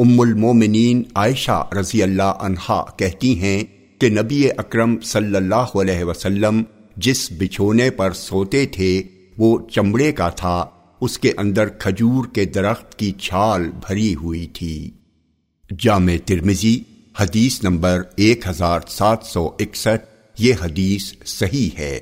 ام المومنین عائشہ رضی اللہ عنہا کہتی ہیں کہ نبی اکرم صلی اللہ علیہ وسلم جس بچھونے پر سوتے تھے، وہ چمڑے کا تھا۔ اس کے اندر کھجور کے درخت کی چھال بھری ہوئی تھی۔ جامع ترمزی حدیث نمبر ایک ہزار سات سو اکسٹھ، یہ حدیث صحیح ہے۔